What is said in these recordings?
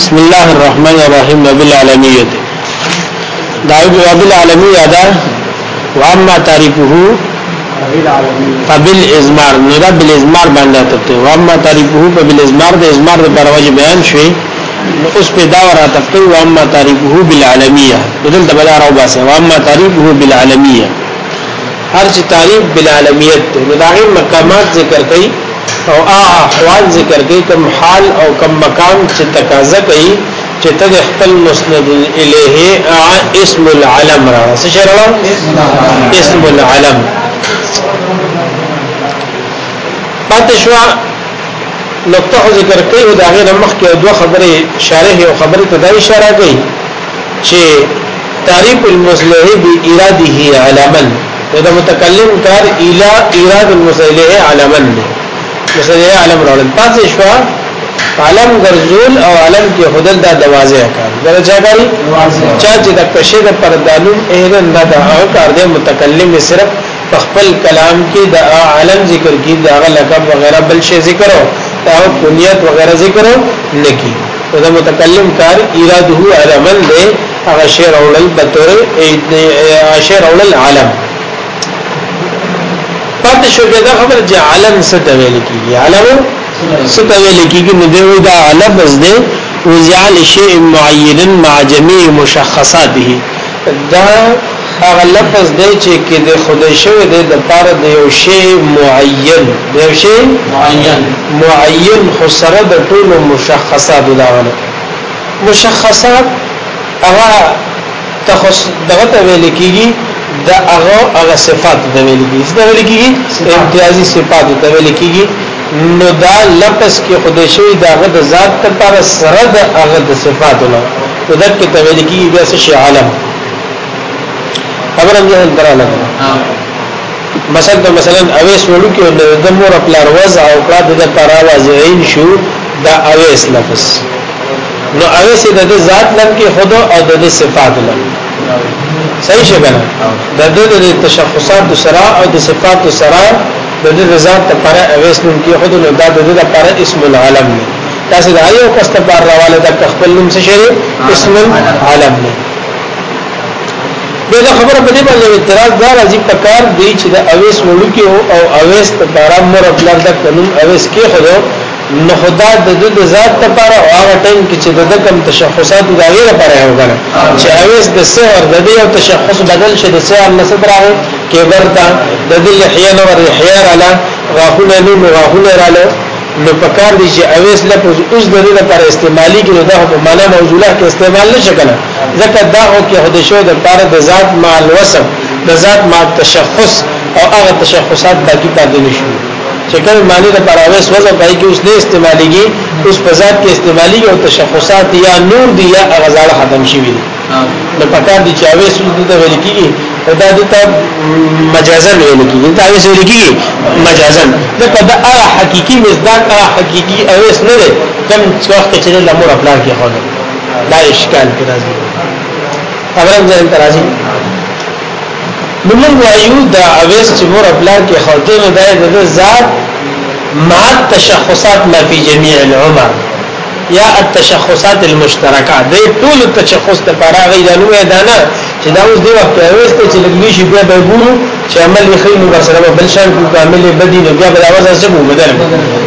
بسم الله الرحمن الرحیم رب العالمین دایو رب العالمین ادا واما تعریفه فبل ازمار نو دا بل ازمار باندې تپته واما تعریفه فبل ازمار د ازمار د پرواجه بیان شوی اوس په دا ورا تپته واما تعریفه بالعالمیه بدل د بلاره او باسه واما تعریفه بالعالمیه هر چې تعریف بالعالمیت نو دا مقامات ذکر کړي او هغه احوال ذکر کوي کوم حال او کوم مقام چې تقاضا کوي چې تد خپل مسند الیه اسم العلم را څه شرط اسم العلم پاتشوا نقطه ذکر کوي دا غیر مخ کې دوه خبرې شارح او خبرې ته دا اشاره کوي چې تعریف المصلح بإراده علما دا متکلم کار الى اراد المصلح علما دی مصدر عالم راولل پاتې شو عالم ګرځول او عالم کې خدل دا دوازه کار دا چا کاری چا چې د کشه د پردالون اهرن دا د کار دی متکلم صرف خپل کلام کې د عالم ذکر کې دا لقب وغیرہ بل شی ذکر او دا کنیت وغیرہ ذکر نه کی دا متکلم کار اراده علمن دی هغه شی راولل بتور شی راولل عالم پاتې شو بیا دا خبر چې عالم څه تویل کیږي عالم څه تویل کیږي نو دوی دا عالم بس دی وزعل شیء معین مع جميع مشخصاته دا هغه لفظ دی چې کې د خدای شوی دی د پاره د یو شی معین د یو شی معین معین خو سره د ټولو مشخصات دلاونه مشخصات هغه تخص دغه ته ویل کیږي دا هغه هغه صفات د ویل کیږي دا ویل کیږي امتیازي صفات د ویل کیږي نو دا لپس کې خودشي دا غد ذات ته پر سره د هغه د صفات له نو دا کې ته ویل کیږي بیا څه عالم خبره نه تر لګا مثلا مثلا اویس وړو کې د مور خپل وضع او کړه د پر واضعین شو دا اویس لپس نو اویس د ذات لم کې خود او د صفات لم صحیح شګه د دې د تشخصات سره او د صفات سره د دې ذات لپاره اویس نوم کې خود نو دا د دې لپاره اسم العالم دی تاسو دا یو کس ته بار راواله د خپل نوم څه شری اسم العالم دی دا خبره په دې باندې اعتراض دار عجیب پکار دی چې د اویس وړو کې او اویس ته بار مور خپل د قانون اویس کې خود نو خدا د دې ذات لپاره او هغه ټیم کې چې د کم تشخصات د غیر لپاره یو غره چې اوس د سحر د دې او تشخص بدل شي د سحر نصدره کېبر تا د دې لحیه نو لحیه رااله غاخونه نو غاخونه رااله نو پکار دي چې اوس لپاره اوس د دې لپاره استعمالي کې دا په معنا موضوعه کې استعمال نشي کنه ځکه دا هو کې هده شو د لپاره د ذات مع الوصف د ذات مع تشخص او هغه تشخصات باقي پاتې نشي چې کله معنی د پراویس وځه پای کې اوس نه استعماليږي اوس په ذات کې استعمالي او تشخصات یا نور دی یا غزال ختم شي وي د پکار دي چې اویس د ویل کیږي او دا دته مجازن ویل کیږي دا اویس ویل کیږي مجازن دا کدا هغه حقيقي مزدان هغه حقيقي اویس نه دی کم وخت چې له امر خپل کې خو دا اشکال کې راځي خبرم ځین ترازی نو موږ وایو دا اویس چې مور خپل کې خوته نه دی د ذات مع التشخصات ما فی جميع العمر یا التشخصات المشترکه دې ټول التشخص ته پراغې د نوې دانه چې دا اوس دی وخت اویس ته چې لګلی شي بیا به ګورو چې عمل یې خیر نو سره بل شان کو عمل یې بدی نو بیا به اوازه سمو بدل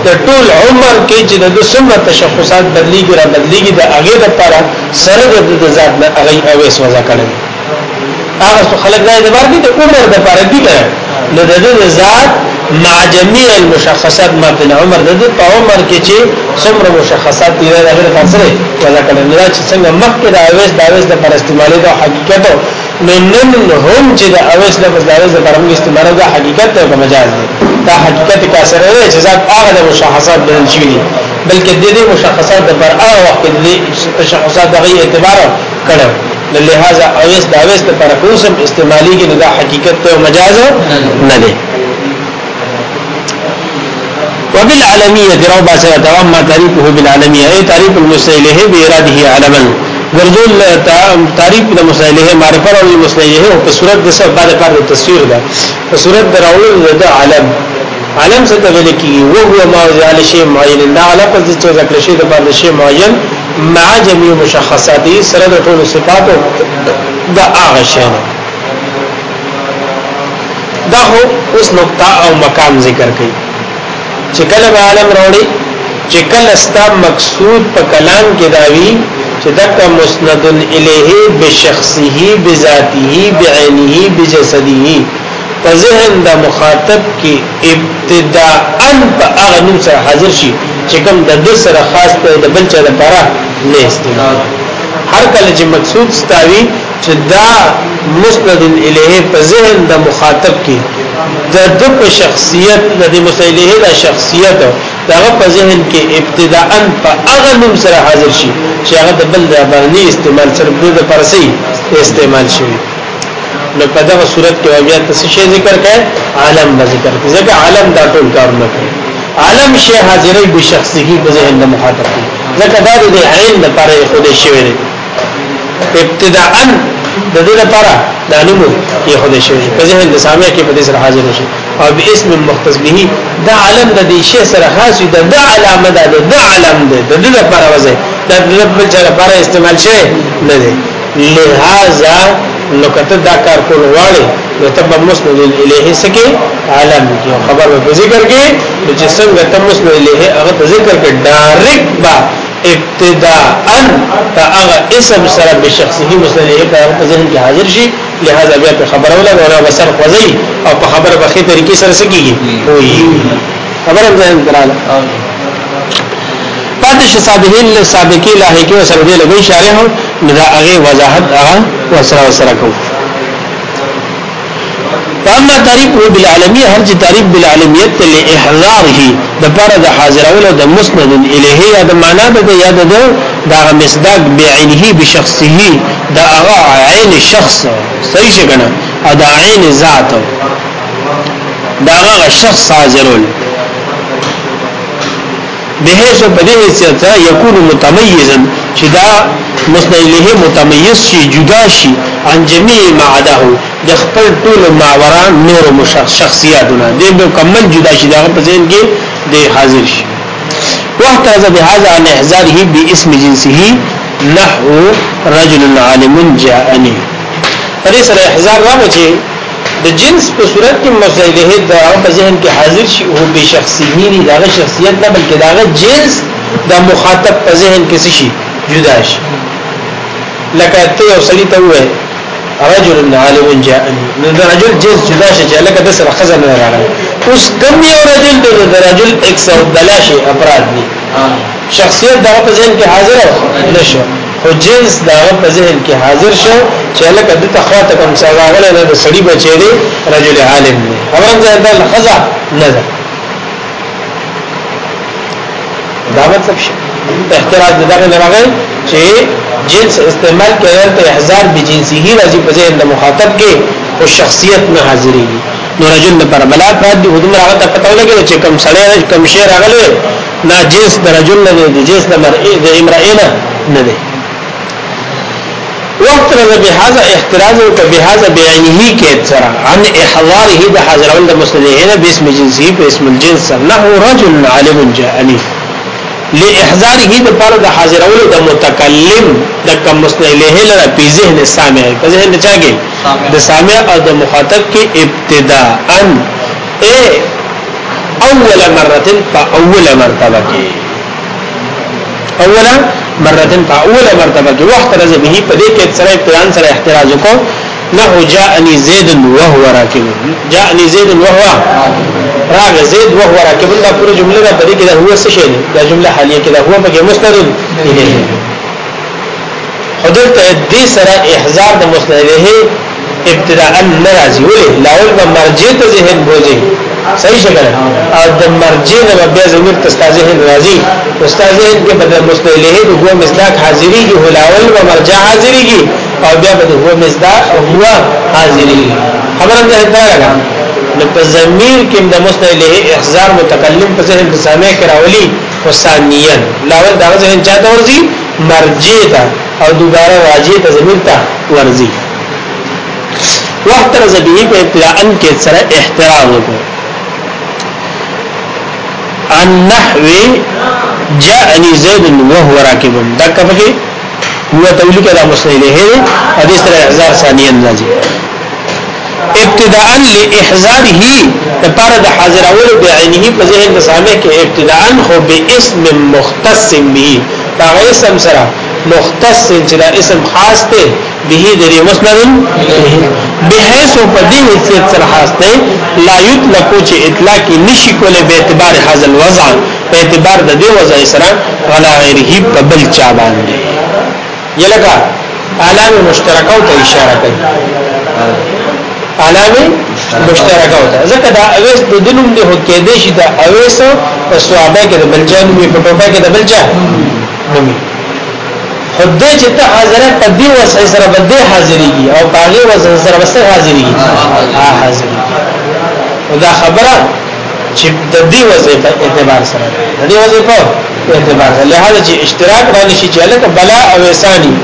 د ټول عمر کې چې د څومره تشخصات بدلیږي را بدلیږي د هغه لپاره سره د ذات نه هغه اویس وځه کړي هغه څو خلک دای د باندې د عمر د پاره دي کنه نو د ذات مع جميع المشخصات ما بين عمر د په عمر کې چې څومره مشخصات دي دا غیر تاسو ولا کله نه چې څنګه مخکې د اویس د اویس د پر استعمالي د حقیقت نو نن هم چې د اویس د مزارز د پر استعمال د حقیقت او مجاز دي دا حقیقت کا سره دی چې ذات هغه د مشخصات بدل شي بلکې د دې مشخصات د پر هغه وخت د تشخصات د غي اعتبار کړو لہذا اویس دا اویس دا پرکوسم استعمالی کی ندا حقیقت تے و مجاز ندے وبالعالمیت رو باسر دوام ما تعریفه بالعالمیت اے تعریف المسئلہ بیراده علما ورزول تعریف دا مسئلہ معرفہ رو المسئلہ او پسورت دا سب بعد پار دا تصویر دا پسورت دا راول دا علم علم څه ته ویل کیږي وو هو ما ځال شی معین دا علاقه چې ذکر شی د باندې شی معین مع جميع مشخصاته سره د ټول صفاتو دا هغه شنه دا هو اوس نقطه او مقام ذکر کړي چې کله به عالم راوړي چې کله ستا مقصود په کلام کې داوي چې دک مسند الیه بشخصه بذاته بعینه بجسده په ذهن د مخاطب کې ابتداء ان په هغه نوم سره حاضر شي چې کوم د د سره خاص ته د بل چا لپاره نه استعمال هر کله چې مقصود ستاوي چې دا مسند الیه په ذهن د مخاطب کې د د په شخصیت د مسلیه د شخصیت دغه په ذهن کې ابتداء په هغه نوم سره حاضر شي چې هغه د بل د باندې استعمال سره د پرسي استعمال شي نو په دغه صورت کې بیا تاسو شی ذکر کړئ عالم ذکر کړئ ځکه عالم دا ټول کار نه کوي علم شی حاضرې به شخصیږي په ذهن د مخاطب ځکه دا د عین لپاره خوده شوی دی ابتداء د دې لپاره د علمو یې خوده شوی په ذهن د سامع کې په دې سره حاضر شي او باسم مختص به دا علم د دې شی سره خاص دی د علامه ده د علم ده د دې لپاره وځي د دې لپاره استعمال شي نه دی لہذا نو کته دا کار کول غواړي نو تب مسند الیه سکی عالم کی خبر په ذکر کې چې څنګه تب مسند الیه هغه ذکر کې ډایرکټ با ابتداءا فاغه اسم سره به شخصه مسند الیه په ذهن کې حاضر شي لہذا بیا په خبره ولا ولا بسر خوځي او په خبره په خې طریقې سره سکیږي وي خبره ځان کړه پاتش صابحین لسابقی لاحقی و سرودی لگوی شارح دا هغه وضاحت هغه وسره وسره کوم فاما تعریف بالعالمی هر چې تعریف بالعالمیت له احضاره د پاره د حاضرولو د مسند الیه یا د معنا د یاد د دا مصداق بعینه بشخصه دا هغه عین شخص صحیح څنګه دا عین ذات دا هغه شخص حاضرول بهیسو په دې حیثیت سره یکون متمیزا چې دا مسنیله متمیز شي جدا شي عن جميع ما عداه د خپل ټول ماوران نور شخصیتونه دې مکمل جدا شي دا په ذهن کې د حاضر شي واحتاز بهذا عن احزاره باسم جنسه نحو رجل عالم جاءني پرې سره احزار راوځي د جنس په صورت کې مزایده د هغه ذهن کې حاضر شي او به شخصي نه دغه شخصیت نه بلکې دغه جنس د مخاطب په ذهن کې شي جدا شي لکه ته یو سړی ته وې رجل عالم جاءني نو د رجل جنس جدا شي چې لکه د سره خزر نه راغلی اوس کوم یو رجل د رجل 100 دلاشي افراد دي شخصیت دغه په ذهن کې حاضر نشو خو جنس داغه په ذهن کې حاضر شو چې لکه د تخواته کوم سزا غلې نه د سړي بچي دی رجل عالم دی خبرم ځای د خزا نه ده دا مطلب شي د احتراز دغه لږه چې جنس استعمال کړي ته احزار به جنسي هی راځي په ذهن د مخاطب کې او شخصیت نه حاضرېږي نو رجل پر بلا پات دی ودم راغله ته پته ولګي چې کم سړی کم شی راغله نا جنس د رجل نه دی جنس د مرئ د امرئ نه نه دی واحترز بهذا احتراز وكبهذا بعينه كيد سرا عن احضاره ده حاضر عند مستدعين باسم جنسه باسم الجنس نحو رجل عالم جاءني لإحضاره ده پر ده حاضر اولو ده متکلم ده کم مستدعه لرا پی ذهن سامع پی ذهن چاگی ده سامع او ده مخاطب کی ابتداء اے اول مرتن فا اول مرتبہ کی اولا مرتن په اوله مرتبه کې وخت رز به په دې کې سره پلان سره احتراز وکړو نه جاءني زيد وهو راكب جاءني زيد وهو راغ زيد وهو راكب دا پوری جمله را په دې کې دا هو څه شی دا جمله حالیه کې دا هو مګه مستند الیه حضرت دې سره احزار د مستند الیه ابتداء ناراضي ولې لاول به مرجع ته ذهن بوځي صحیح شکل او د مرجع د بیا زمير تستازه راضي استاذه کې بدل مستلهه هو مصداق حاضري کې هلاول و مرجع حاضري کې او بیا بدل هو مصداق او هو حاضري خبره ده دا نو په زمير کې د مستلهه احزار متکلم په ذهن د سامع کراولي وسانيا لاول دا ذهن چاته ورزي مرجع ته او دوباره راجع ته زمير ته ورزي وقت رضبیه په اطلاعن کې سره احترام وکړو عن نحو جاءني زيد وهو راكب دا کفه هو تولیک دا مسند له حدیث تر هزار ثانیه اندازي ابتداء لاحزاره لپاره د حاضر اول د عینه په ذهن د سامع کې ابتداء خو به اسم مختص به دا اسم سره مختص چې دا اسم خاص ته به د مسند به بحيث په دې حیثیت سره خاص ته لا يطلق چې اطلاق نشي کوله به اعتبار حاصل وضع په اعتبار د دې وضع سره ولا غیره په بل چا باندې یلګه علامه مشترکاو ته اشاره کوي علامه مشترکاو ته ځکه دا اویس د دنوم له کې دې شي دا اویس په سوابه کې د بلجان په پټوبه کې د بلجان نومي خدای چې ته حاضر په دې وسه سره بده حاضرېږي او باغې وسه سره بس حاضرېږي ها حاضر دا خبره چې د دې وظیفه اعتبار سره د دې وظیفه اعتبار سره لهدا چې اشتراک باندې شي چې لکه بلا او احسانی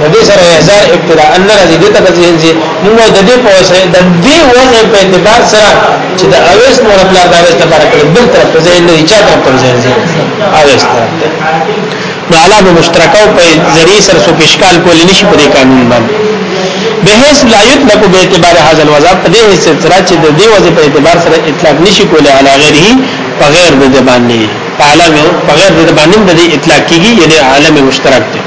د دې سره هزار ابتداء ان راځي د تکذین زی موږ د دې په وسه د دې وظیفه په اعتبار سره چې د اویس مور خپل د اویس لپاره کړ بل تر په ځای نه چا تر په ځای زی اویس تر نو علامه مشترکاو په ذریعہ سره سو پیشکال کول نشي په دې قانون باندې بهیس لا یطلق به اعتبار هاذا الوضع په دې سره چې د دې وضع په اعتبار سره اطلاق نشي کولی علا غیره بغیر د باندې عالم بغیر د باندې د اطلاق کیږي یعنی عالم مشترک دی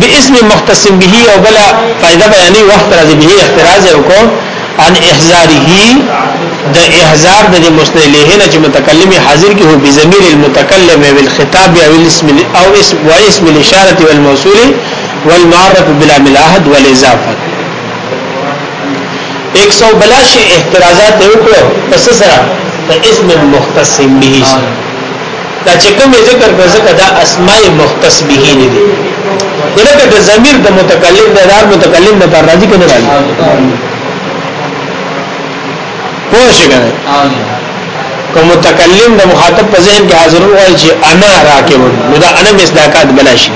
باسم مختص به او بلا فائدہ بیانی وقت راځي به احتراز وکړو ان احزاره د احزار د مستند له نه چې متکلم حاضر کې هو بضمیر المتکلم بالخطاب او اسم او اسم واسم الاشاره والموصول والمعرف بلا ملاحد والاضافه 182 اعتراضات وکړو پس سره په اسم مختص به دا چې کوم ذکر په ځکه دا اسماء مختص به نه دي دلته د ضمیر د متکلم د دار متکلم د پر راځي کنه راځي پوه شئ کنه کوم متکلم د مخاطب په ذهن کې حاضر وای چې انا راکب نو دا انا مصداقات بلا شي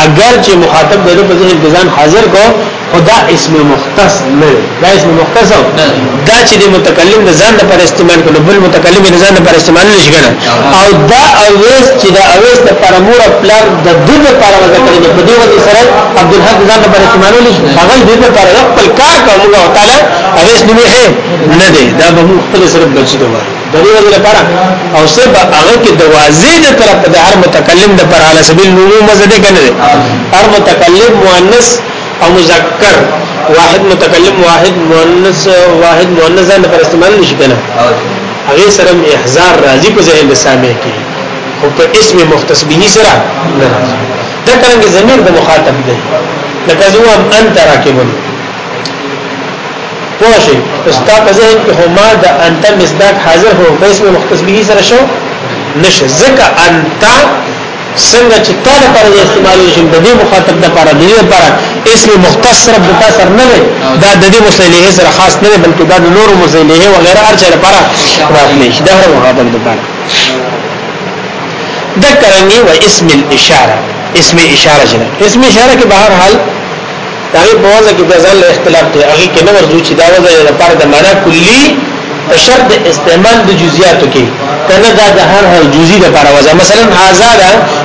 اگر چې مخاطب د په ذهن کې ځان حاضر کو خدا اسم مختص نه دا اسم مختص دا چې د متکلم د ځان لپاره استعمال کړي بل متکلم د ځان لپاره استعمال نشي کړي او دا اویز چې دا اویز د پرمور پلان د دې لپاره وکړي په دې وجه سره عبد الحق ځان لپاره استعمال نشي هغه دې لپاره خپل کار کوي او تعالی اویز نه نه دی دا به مختلف سره بچي دوه دلیل دې لپاره او صرف هغه کې د واضح د طرف د هر متکلم د پر علی سبیل نمو مزه کنه هر متکلم مؤنث او مذکر واحد متکلم واحد مؤنث واحد مؤنث نه پر استعمال نشي کنه هغه سره احزار راځي په ذهن د سامع کې او په اسم مختص به سره نه راځي دا څنګه زمير د مخاطب دی لکه زه هم انت راکبن پوه شي استا په ذهن کې هما د انت مصداق حاضر هو په اسم مختص به سره شو نشه ځکه انت څنګه چې تعالی پر استعمال شي د دې مخاطب د لپاره د دې لپاره اسم مختص رب کا سر نه دی دا د دې مسلې سره خاص نه دی بلکې دا د نور مسلې او غیره هر چیرې لپاره راغلي دا هر مخاطب د لپاره ذکرنګي و اسم الاشاره اسم اشاره جنا اسم اشاره کې بهر حال دغه په وجه کې د ځل اختلاف دی هغه کې نو ورزو چې دا وجه لپاره د معنا کلی تشد استعمال د جزئیاتو کې کنه دا د هر هر جزئی لپاره وجه مثلا آزاد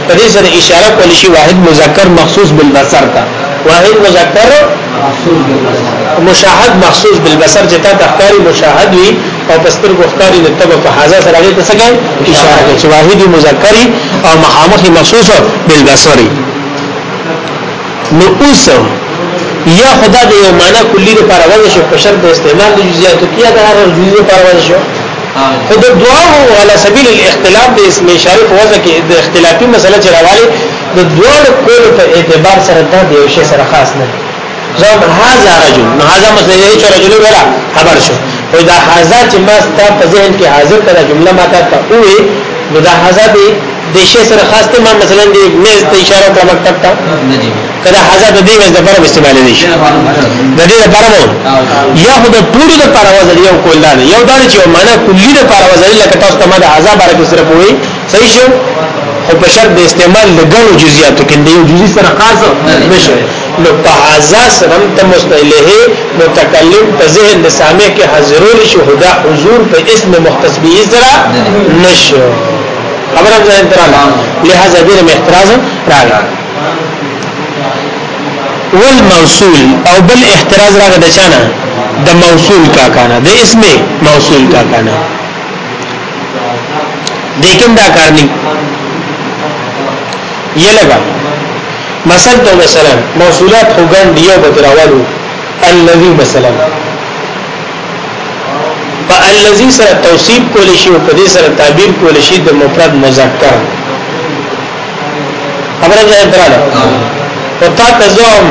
په دې سره اشاره کول شي واحد مذکر مخصوص بالبصر تا واحد مذکر مشاهد مخصوص بالبصر چې تا تخکاری مشاهد وي او پستر گفتاری نتبه فحاضر سر آگه تسکن اشاره که چه واحدی مذکری او مخامخی مخصوص بالبصری نو اوسو یا خدا د یو معنا کلی لپاره وځي شو په شرط استعمال د جزئیات کې یا د هر جزئیه لپاره وځي شو خو د دعاو علی سبیل الاختلاف د اسم اشاره په وځه کې د اختلافي مسله چروالي د دوه کول په اعتبار سره د یو شی سره خاص نه ځم هاذا رجل نو هاذا مسله یې چې رجل ورا خبر شو خو دا هاذا چې ما ستاسو په ذهن کې حاضر کړه جمله ماته ته وې نو دا هاذا به د شی سره خاص ته ما مثلا د میز ته اشاره کړم مکتب ته کله حاضر د دې میز لپاره استعمال دي د دې لپاره مو یا خو د ټول د لپاره وزل یو کول نه یو دا چې معنا کلی د لپاره وزل لکه تاسو ته ما د حاضر بارے سره پوي صحیح شو خو په شرط د استعمال د ګڼو جزئیاتو کې د یو جزئی سره خاص نشي نو په حاضر سره ته مستلهه متکلم په ذهن د سامع کې حاضرول شهدا حضور په اسم مختص به ذرا نشو خبر از ځان تر لہذا دې له احتراز راغی والموصول او بل احتراز راغی د چانه د موصول کا کانا د اسم موصول کا کانا دیکھم دا کار نہیں یہ لگا مثلا تو مثلا موصولات خوگن دیو بتراولو الذي مثلا په الذي سره توصیف کول شي او په دې سره تعبیر کول شي د مفرد مذکر خبره ده دراله او تا تزوم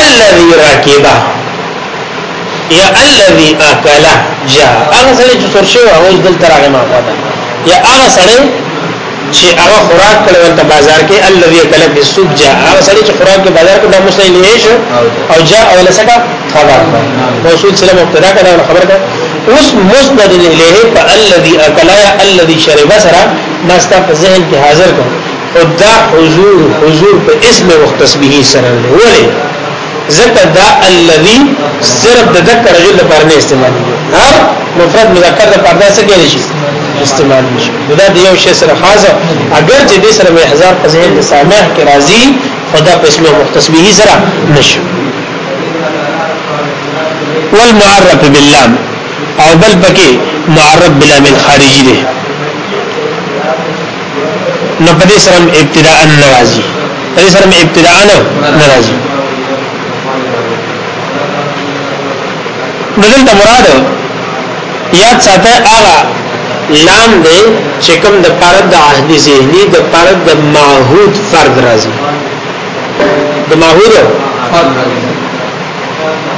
الذي راكبا یا الذي اكل جاء هغه سره چې څور شو هغه دل ترغه ما پاته یا هغه سره چې هغه خوراک کړو ته بازار کې الذي اكل بالسوق جاء هغه سره چې خوراک کې بازار کې د مسلې او جاء ولا سکا خبر موصول سره مبتدا کړه خبر ده اوس مستند الیه فالذی اکل یا الذی شرب سرا دا ستا په ذهن کې حاضر کړو او دا حضور حضور په اسم وخت تسبیح سره ولی ذکر دا الذی صرف د ذکر رجل لپاره نه استعمال کیږي هر مفرد مذکر لپاره څه کېږي شي استعمال نشي دا د یو شی سره حاضر اگر چې دې سره محزار په ذهن سامع کې راځي خدا په اسم وخت تسبیح سره نشي والمعرف باللام او بل پکې معرب بلا من خارجي دی نو په دې سره ابتداء ناراضي په دې سره ابتداء ناراضي بدل ته مراد یاد ساته هغه لام دی چې کوم د پرد د عهد ذهني د پرد د معهود فرد راځي د معهود فرد راځي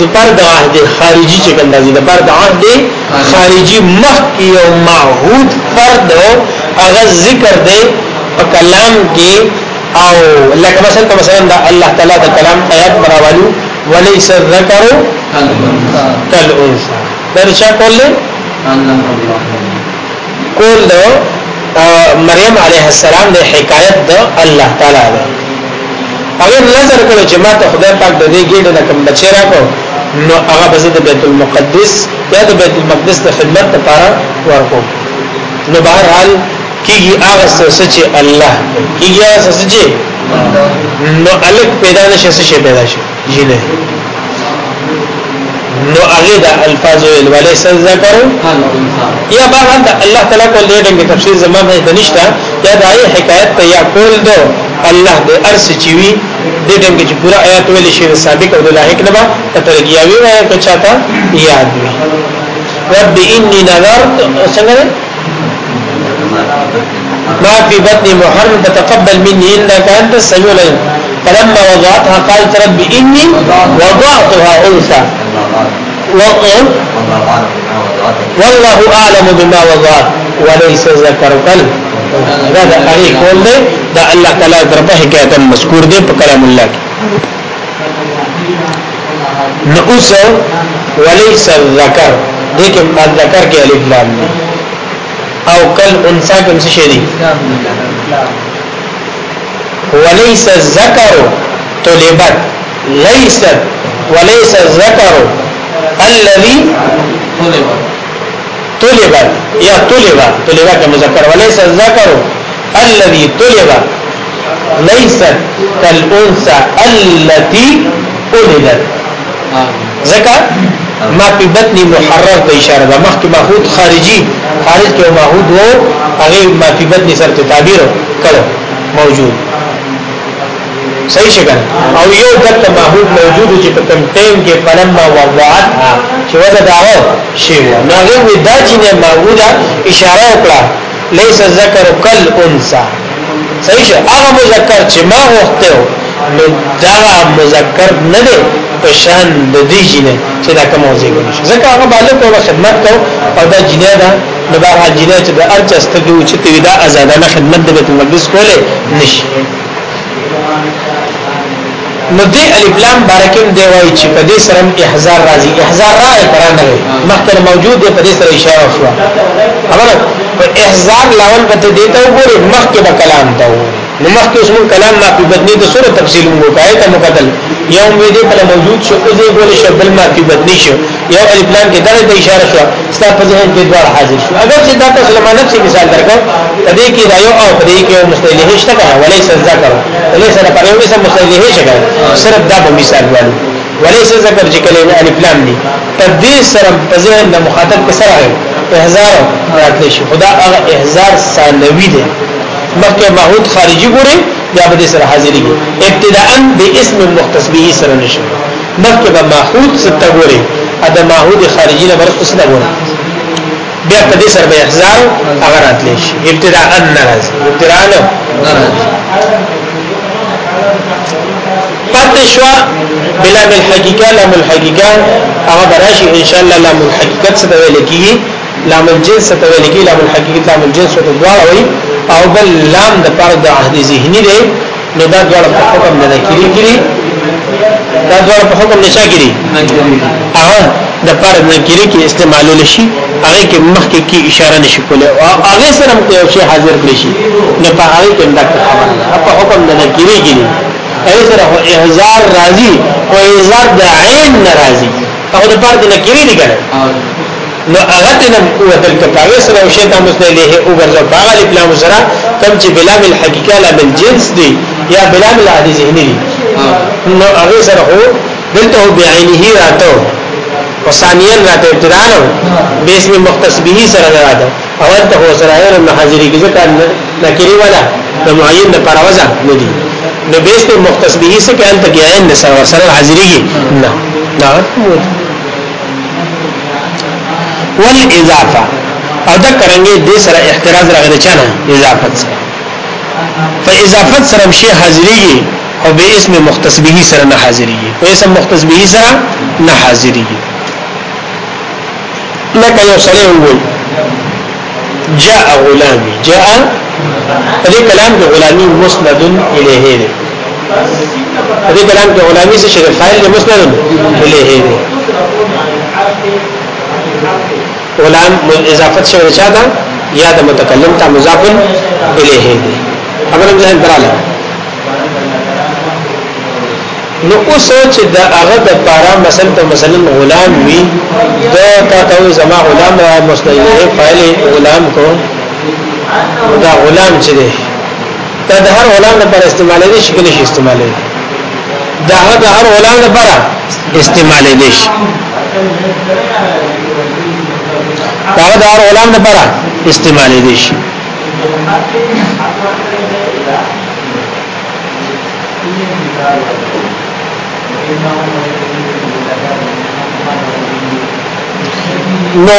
د فرد عهد خارجي چې کوم دي د فرد عهد خارجي مخکې او معهود فرد هغه ذکر دی په کلام کې او لکه مثلا مثلا د الله تعالی د کلام آیات براوالو وليس الذكر كالانثى درچا کول کول دو مریم علیه السلام د حکایت د الله تعالی ده اگر نظر کړو چې ما ته خدای پاک د دې ګډه کوم بچی راکو نو هغه به د بیت المقدس یا د بیت المقدس د خدمت لپاره ورکو نو بهر حال کیږي هغه څه چې الله کیږي هغه څه چې نو الک پیدا نشي څه شي پیدا شي جله نو هغه د الفاظ ولې سن ذکرو یا بهر د الله تعالی کول دې د تفسیر زمانه د نشته یا د حکایت ته یا کول دو الله دې ارس چوي دې کې چې پورا آیات ویل شي سابق او لاحق نه به ترګیاوی وای که چاته یاد وي رب اني نذر څنګه ما في بطن محرم تتقبل مني انك انت السميع العليم فلما وضعتها قالت رب اني وضعتها انثى والله اعلم بما وضعت وليس ذكر قلب دا د هغه کول دی دا الله تعالی دربه حکایت مذکور دی په کلام الله کې نو اوس وليس الذکر دې کې مد ذکر کې الف لام او کل انثى کوم څه شي دی وليس الذکر طلبت ليست وليس الذکر الذي طلبت طلبا یا طلبا طلبا کا مذکر ولیس الذکر الذي طلب ليس كالانثى التي ولدت ذکر ما په بطن محرر ته اشاره ده مخکې ماخود خارجي خارج کې ماخود وو هغه ما په بطن سره تعبیر کړو موجود صحیح شګل او یو دغه معبود موجود چې په کوم ټیم کې فلما وضعت چې ودا داو شی و نو هغه دا چې نه معبوده اشاره وکړه ليس ذکر کل انسا صحیح شه هغه مذکر چې ما وخته نو دا مذکر نه دی په شان د دې جنې چې دا کوم ځای ونه شي ځکه هغه بالغ او خدمت کو او دا جنې دا نو دا جنې چې د ارچ استګو چې دا آزادانه خدمت د بیت المقدس کوله نشي نو دې الف لام بارکم دی وای چې په دې سره احزار راځي احزار را اقران نه مخکې موجود دی په دې سره اشاره شو خبره په احزار لاول پته دی ته وګورې مخکې به کلام ته نو مخکې اسمو کلام ما په بدني د سورۃ تفصیل وکایته مقدل یو امید پر موجود شو او زیګول شو بل ما په بدلی شو یو الپلان کې دغه ته اشاره شو ستا په ذهن کې دوه حاضر شو اگر چې دا تاسو لمه نفسي مثال درکو تدې کې دا یو او تدې کې یو مستلیه شته کنه ولې سزا کړو ولې سره په یو مثال مستلیه شته صرف دا په مثال وایي ولې سزا کړ چې کلمه الپلان دي تدې سره په ذهن د مخاطب کې سره احزار راتلی شي خدا هغه احزار سالوي دي مخکې معهود خارجي ګوري بیا به سره حاضرې ابتداء باسم المختص به سره نشي مخکې به ماخود ستا ګوري ادا ماخود خارجي نه برخ سره ګوري بیا په دې سره به احزار هغه راتلی شي ابتداء ناراض ابتداء ناراض پاتشوا بلا مل حقیقه لام الحقیقه هغه براشي ان شاء الله لام الحقیقت څه ویل کیږي لام الجنس څه ویل کیږي لام الحقیقه لام الجنس څه دواړه وایي او بل لام د پر د عهد ذهنی دی نو دا ډول په حکم نه کیږي کیږي دا ډول په حکم نشه کیږي هغه د پر نه کیږي کې استعمالول شي هغه کې مخکې کی اشاره نشي کولای او هغه سره هم یو شی حاضر کړی شي نو په هغه کې دا خبر په حکم نه کیږي هغه سره هو احزار راضي او احزار د عین ناراضي او د پر د نه کیږي نه نو اغتنم قوت الکفاوی سره شیطان مسلیه او ورځو باغ الاسلام سره کم چې بلا مل حقیقه لا بل جنس دی یا بلا مل عادي ذهنی دی نو هغه سره هو دلته بعینه راته او ثانیا راته ابتدان بیس می مختص به سره راته او ته هو سره نو حاضری کې ځکه نکری ولا نو معین د پروازه ندی نو بیس می مختص به سره کې ان تک عین سره سره حاضری نه نه والاضافه او دا کرنګي دې سره احتراز راغلی چا نه اضافت سره په اضافت سره شی حاضرېږي او به اسم مختص به سره نه حاضرېږي په اسم مختص به سره نه حاضرېږي لکه یو سره وایي جاء غلامي جاء دې کلام کې غلامي مسند الیه دی دې کلام کې غلامي څه شی فاعل مسند الیه دی فلان اضافت شوی چا دا یا د متکلم ته مضاف الیه دی خبرم ځان دراله نو اوس چې دا هغه د پارا مثلا ته مثلا غلام وي دا تا ته زما غلام او مستعلیه فعل غلام کو دا غلام چې دی دا د هر غلام لپاره استعمالېږي شکل شي استعمالېږي دا هغه د هر غلام لپاره استعمالېږي هغه د هر غلام لپاره استعمالې دي شي نو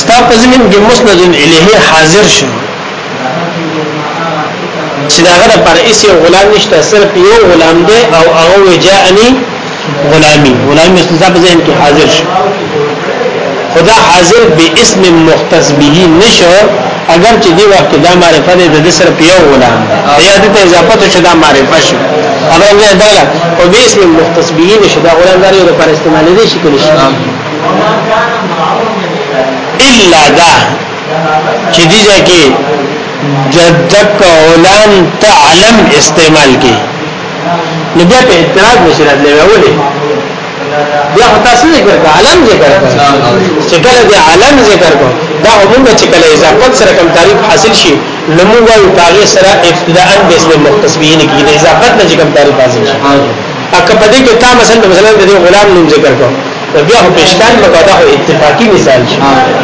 ستا په زمين کې مسند الیه حاضر شو چې دا غره پر ایسي غلام نشته صرف یو غلام دی او هغه وجاءني غلامي غلامي ستا په ذهن کې حاضر شو خدا حاضر به اسم مختص به نشو اگر چې دی وخت دا معرفت د دې سره پیو غلام یا د ته اضافه شو دا معرفت شو اگر نه دا او به اسم مختص به نشو دا غلام داري د پر استعمال دي شي کول شي الا دا چې دې ځکه جدک علام تعلم استعمال کی نبی په اعتراض نشرات لوي بیا تاسو ذکر کړه علم ذکر کړه چې کله دې علم ذکر کړه دا موږ چې کله اضافت سره کوم تعریف حاصل شي لمونږ او پاغه سره ابتداء بسم الله تسبیحین کې دې اضافت نه کوم تعریف حاصل شي اکه په دې کې تا مثلا مثلا دې غلام نوم ذکر کړه بیا هم پېشکان لګا دا اتفاقی مثال شي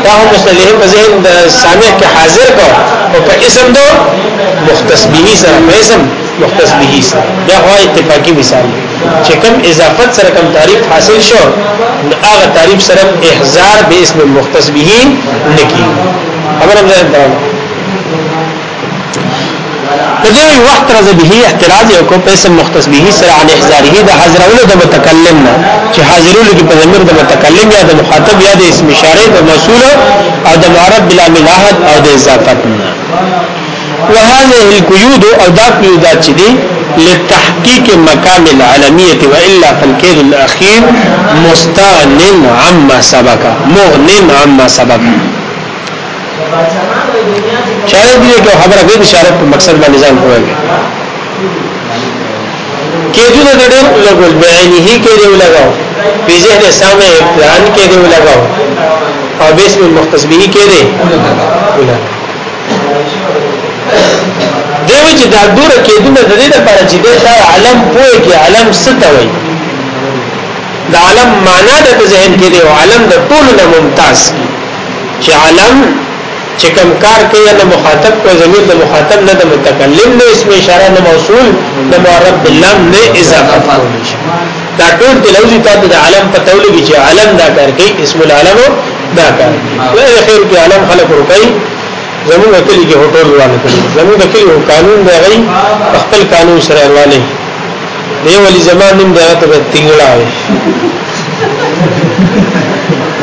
دا هم مصلیه په ذهن سامع کې حاضر کړه او په اسم دو مختص به سره په اسم مختص به سره دا هو اتفاقی مثال دی چې کوم اضافت سره کوم تعریف حاصل شو هغه تعریف سره احزار به اسم مختص به نکی خبر هم ځان درو کله یو وخت راځي به اعتراض یو کو پیسې مختص به سره عن احزاره د حاضرولو د متکلم نه چې حاضرولو کې په ضمیر د متکلم یا د مخاطب یا د اسم اشاره د موصول او د معرب بلا ملاحت او د اضافت نه وهذه القيود او دا قيودات چې دي لتحقيق مقام العالمية وإلا فالكيد الأخير مستغن عما سبق مغن عما سبق شاید دې ته خبره دې اشاره په مقصد باندې ځان کوی کېدو د ډېر لګول بعینه کې دی لګاو په ذهن سامع ځان کې دی لګاو او بسم المختص به کې دی دیو چې دا دور کې دنه د دې لپاره چې دا علم پوهه کې علم ستوي دا علم معنا د ذهن کې دی او علم د ټولو نه ممتاز چې علم چې کوم کار کوي نو مخاطب کو زمير د مخاطب نه د متکلم نه اسم اشاره نه موصول نه معرب بالله نه اضافه دا ټول د لوزي ته د علم په تولګي چې علم دا کار کوي اسم العلم دا کار کوي خیر کې علم خلق ور کوي زمون کلی کې هټول وانه کړی زمون کلی هو قانون دی غي خپل قانون سره وانه دی ولی زمان نیم دا ته تینګلا وي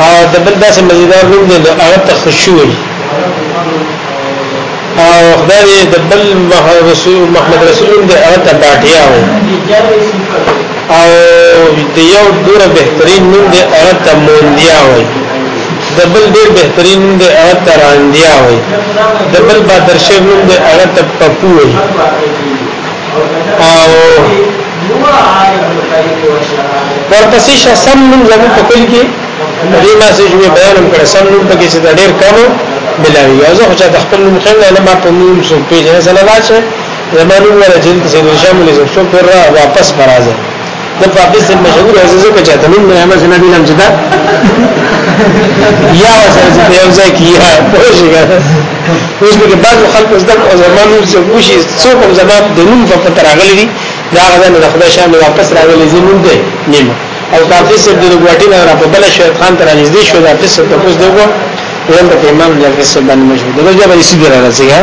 او د بل داسې مزیدار نوم دی هغه ته خشوع او خدای د بل رسول محمد رسول دی هغه ته ډاټیا وي او د یو ډوره بهترین نوم دی هغه ته مونډیا وي دبل ډیر بهترین دی هغه تراندیا وي دبل بادرشه نوم دی هغه ته پپو وي او ورپسې شسم نوم زمو په کلی کې دې ما سې جوړ بیان کړ سم نوم پکې چې ډیر کم ملاوي او زه خو چې خپل نوم خل نه ما په نوم څو پیژنه زلواشه زمانو ورجن چې نشم لږ څو پر واپس برازه د فاقس المشهور او زه په چاته نوم نه امه سنا دي لم جدا یا وسره په یو ځای کې یا پوهیږه اوس به بعض خلک زده او زمانو چې وشي څوک هم زمان د نوم په پتر راغلي دي دا غزان د خدای شان واپس راغلي زمون نوم دی نیم او تاسو د رغوټی نه را په بل شیخ خان تر نږدې شو دا تاسو ته پوښتنه وکړه ویل د امام جلسه باندې مشهور دا به یې سیده راځي ها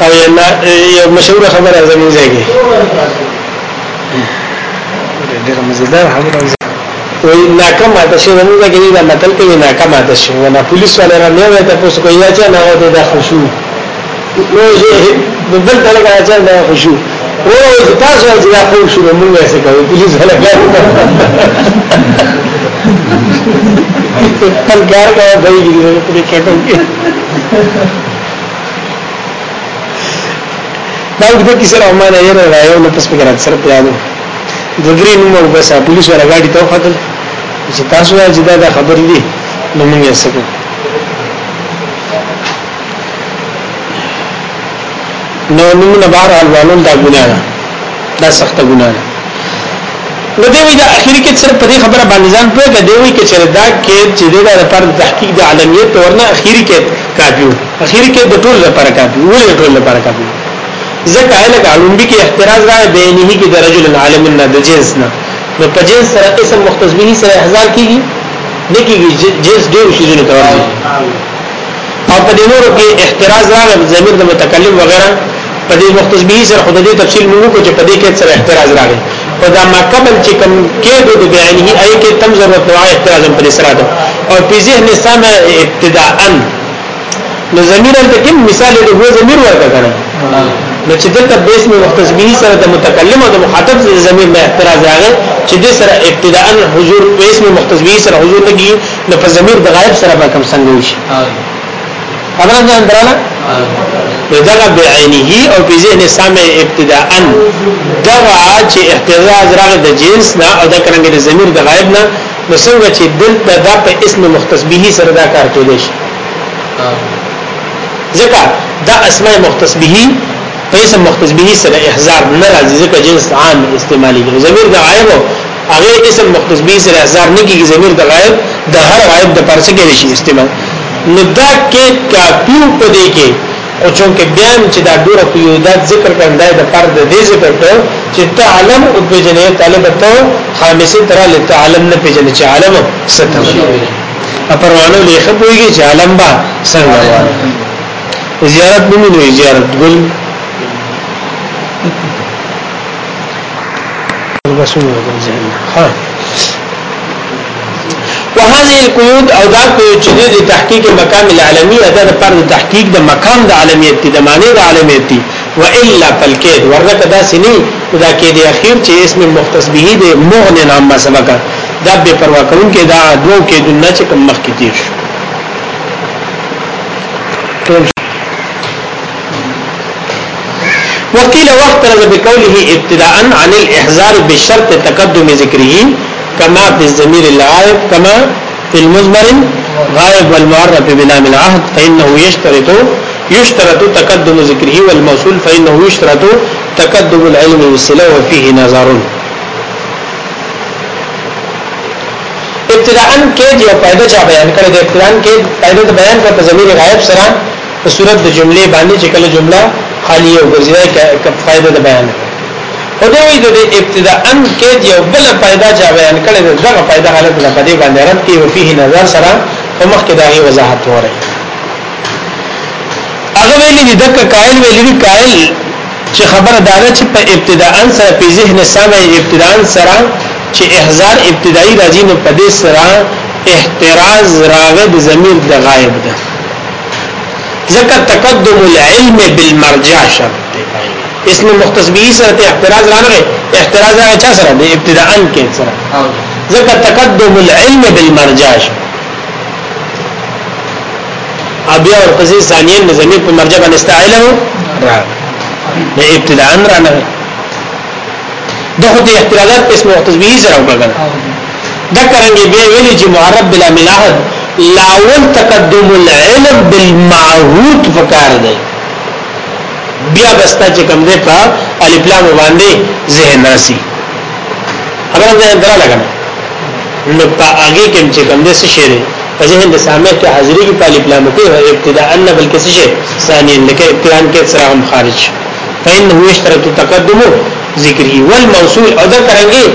او یو مشهور خبره زموږ ځای کې ډېر مزیدار خبره وي ناکام آتش زموږ ځای کې دا مطلب کوي ناکام آتش ونه پولیس والا را نه وای ته پوس کوي چې نه وته دا خوشو نو یې بل ته لګا چې دا خوشو او تاسو چې دا خوشو نو موږ یې څه کوي پولیس والا کار کوي بھائی دې په کې ټکو دا وګړه کې سره معنا یې راځي نو پس پکې راځي سره پیانو د درې نومو بس پولیس ولا غاډي ته وختل چې تاسو دا جدا دا خبر دي نو موږ یې سکو نو نومونه بهر حال والو دا ګناه ده دا سخته ګناه ده نو دی وی دا اخیری کې صرف په دې خبره باندې ځان پوهه دی وی کې چې دا کې چې دا لپاره تحقیق د علمیت ورنه اخیری کې کافیو اخیری کې د ټول لپاره کافیو ولې ټول لپاره کافیو ځکه علم علم به کې احتراز راځي بینه کې د رجل عالم نه د جنس نه نو په جنس سره اسم مختص به سره احزار کیږي نه کیږي جنس ډېر شیزونه توازن او په دې نورو کې احتراز راځي زمير د متکلم وغیرہ په دې مختص به سره خود دې تفصیل موږ کو چې په دې کې سره احتراز راځي خدا ما قبل چې کوم کېدو د بعینه ای کې تم ضرورت نوع احترازم پر اسراد او په ذهن سم ابتداءا نو زمير د کوم مثال د هو زمير ورته کنه نو چې دلته بیس می وخت تسبیح سره د متکلم او د مخاطب زمير نه احتراز راغی چې د سره ابتداءا حضور بیس می وخت تسبیح سره حضور لګي نو په زمير د غائب سره به کم څنګه وشي خبره ده اندراله دغه بعینه او په ذهن سامع ابتداء دغه چې احتزاز راغی د جنس نه او د کرنګ د ضمیر د غائب نه نو څنګه چې دلته دا په اسم مختص به سره دا کار کېدی شي ځکه دا اسماء مختص به په اسم مختص به سره احزار نه راځي ځکه جنس عام استعمالي ضمیر د غائب هغه اسم مختص به سره احزار نه کیږي ضمیر د غائب د هر غائب د پرسه کې شي استعمال نو دا کې کافیو په دې کې او چونکه بیان چې دا ډوره قیودات ذکر کړندای د فرد دې ذکر کړو چې تعلم او بجنې طالب ته خامسه تر له تعلم نه پیژنې چې عالم ستم اپروانو لیکه پويږي چې عالم با څنګه زیارت نومې نو زیارت ګل بسونه ځه ها وهذه القيود او دا قيود چې د تحقیق مقام العالمي دا د پر تحقیق د مقام د عالمیت د معنی د عالمیت دي والا فالكيد ورنه دا سني دا کې د اخیر چې اسم مختص به د مغن نام سبق دا به پروا کوم کې دا دوه کې د نه چې کم مخ کې دي وقيل وقت رضا بقوله ابتداء عن الاحزار بشرط تقدم ذكره کما فی الضمیر الغائب کما فی المزمر غائب والمعرف بنا من عهد فإنه يشترط يشترط تقدم ذکره والموصول فإنه يشترط تقدم العلم والصلة وفيه نظر ابتداءً کې یو پیدا چا بیان کړی د ابتداءً کې پیدا د بیان په ضمیر غائب سره په صورت د جملې باندې چې کله جمله خالی او غزیه کې فائدہ د بیان خدای دې د ابتداء ان کې یو بل پیدا چا بیان کړي دغه پیدا حالت نه پدې باندې رد کې او فيه نظر سره په مخ کې دغه وضاحت وره هغه ویلي دي دک قائل ویلي دي قائل چې خبر دانه چې په ابتداء ان سره په ذهن سره ابتداء ان سره چې احزار ابتدایي راځي نو پدې سره احتراز راغد زمير د غائب ده ذکر تقدم العلم بالمرجع شرط اسم مختص به سره اعتراض احتراز رانغه احتراز هغه چا سره دی ابتداء کې سره ذکر تقدم العلم بالمرجاج ابي اور پسې ثانیه نظمی په مرجع باندې استعاله را نه ابتداء نه دغه دي احترازات اسم مختص به سره وګڼه دا څنګه به ویلي چې معرب بلا ملاحظ لاول تقدم العلم بالمعهود فکار دی بیا بستا چې کم دی په الف لام باندې ذهن راسي خبره ده درا لګا نو په هغه کې چې کم دی څه شی دی په ذهن د سامع کې حاضری کې په الف لام کې ابتداء ان بلکې څه شی ثاني لکه ابتداء کې سره هم خارج فإنه يشترط تقدم ذکری والموصول او دا کرانګي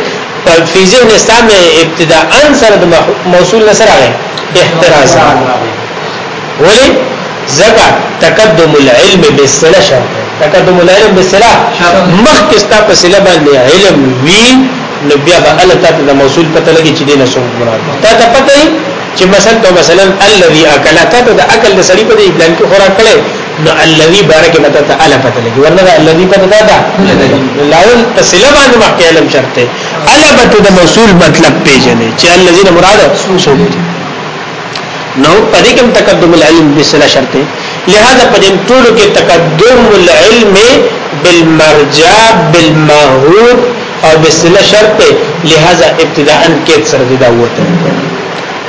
فی ذهن سامع ابتداء ان سره د موصول سره راغی احتراز ولی زکا تقدم العلم بالسنه تقدم العلم بالسلاح مخ کستا په سلا باندې علم وی نو با به الله تعالی د موصول پته لګی چې دینه څو مراد تا ته پته ای چې مثلا تو مثلا الذي اكل تا ته د اکل د سړی په دې پلان کې خوراک کړي نو الذي بارک متا تعالی پته لګی ورنه الذي پته دا لاول په سلا باندې مخ علم شرطه البته د موصول مطلب پیژنې چې الذي مراد څو نو پدې کوم تقدم العلم بسلا شرطه لہذا په دې ټولو کې تقدم العلم بالمرجع بالمهور او بسله شرط لہذا ابتداء کې سره دا وته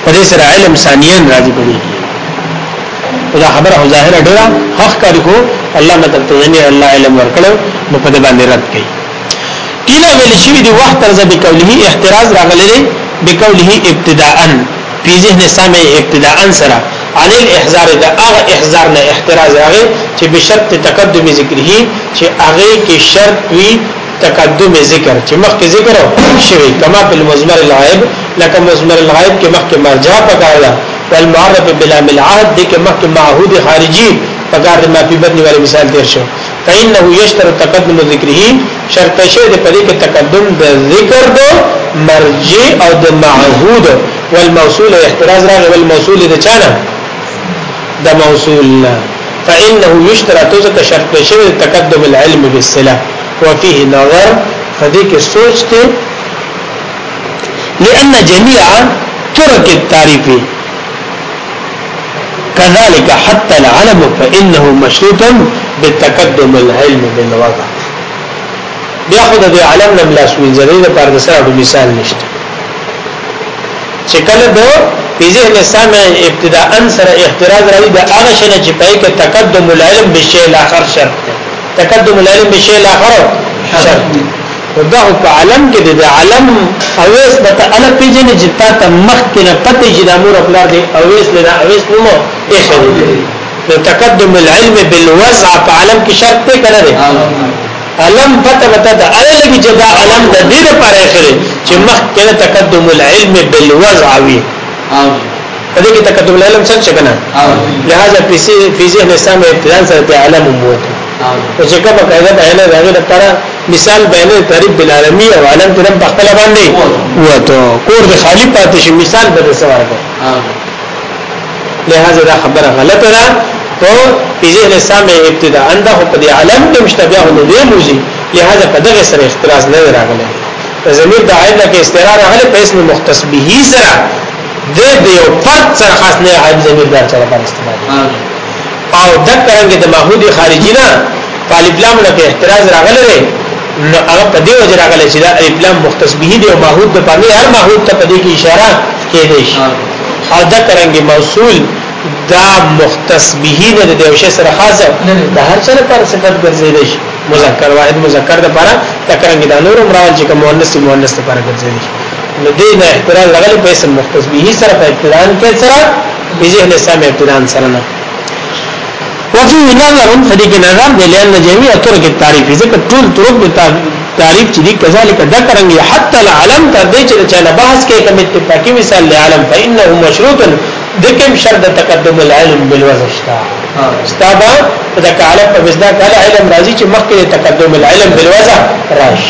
په دې سره علم ثانیان راځي بړي دا خبره او ظاهره ډیره حق کاری کو الله مطلب ته یعنی الله علم ورکړو نو په دې باندې رد کړي کله ویل شي دی وخت تر ځبې کوله احتراز راغلی دی بکوله ابتداءا په ذهن سامع ابتداءا سره عن الاحزار دا اغه احزار نه احتراز راغی چې بشرط تقدم ذکره چې هغه کې شرط وی تقدم ذکر چې مخکې ذکر شوی کما په مزمر الغائب لکه مزمر الغائب کې مخکې مرجع پکاله والمعرف بلا ملعهد دې کې مخکې معهود خارجي پکار ما په بدني والے مثال تیر شو فإنه يشترط تقدم ذکره شرط شه دې په دې کې تقدم د ذکر دو مرجع او د معهود والموصول احتراز راغی والموصول د چانه د موصول فانه يشترى ذکر شرط شوی تقدم العلم بالصله وفيه نظر فذيك کې سوچ ته لأن جميع ترك التعريف كذلك حتى العلم فإنه مشروط بالتقدم العلم بالوضع بیا خود د علم لم لاس وینځلې لپاره د سره مثال په ذهن سامع ابتداء سره احتراز راوي د هغه شنه چې پای کې تقدم العلم بشیء الاخر شرط تقدم العلم بشیء الاخر شرط دا په علم کې د علم اویس د تعال پیجن چې تا ته مخ کې نه پته چې د امور خپل د اویس له اویس نومو اخر تقدم العلم بالوضع په علم کې شرط ته کړه علم پته پته دا علم کې دا علم د دې لپاره اخره چې مخ کې تقدم العلم بالوضع وي په دې کې تکتب العلم څنګه څنګه لہذا پیسي فیزیه نه سم ابتدان سره په عالم موت او چې کومه قاعده بیان راغی لپاره مثال بیان تعریف بالعالمی او عالم ترم په خپل باندې وته کور د خالی پاتې شي مثال به سوال ده لہذا دا خبره غلطه ده او فیزیه نه سم ابتدا انده په عالم کې مشتبه نه دی موزي لہذا په دغه سره اختلاس نه راغلی زمیر د عین کې استقرار هله په اسم مختص به سره د دې یو فرد سره خاص نه عام ضمیر دار سره باندې استعمال او د ترنګ د محمود خارجی نه طالب لام له اعتراض راغله نو هغه په دې وجه راغله چې دا اسلام مختص به دی او محمود په باندې هر محمود ته په دې کې اشاره کېده شي او د ترنګ موصول دا مختص به نه د یو شی سره خاص د هر سره پر صفت ګرځیدل شي مذکر واحد مذکر د لپاره تکرنګ د نور مراد چې کوم مؤنث مؤنث لپاره ګرځیدل شي لدین احترام لغلی په اسم مختص به سره په اعلان کې سره بجه له سم اعلان سره نه وفي نظر فدیک نظر دی لئن جميع طرق التعریف ذکر ټول طرق د تعریف چې دی کذالک ذکرنګ حتى العلم تر دې چې چا بحث کې کوم اتفاقی مثال لعلم فانه مشروط دکم شرط تقدم العلم بالوزن شتا استاد دا کاله په مزدا کاله علم راځي چې مخکې تقدم العلم بالوزن راش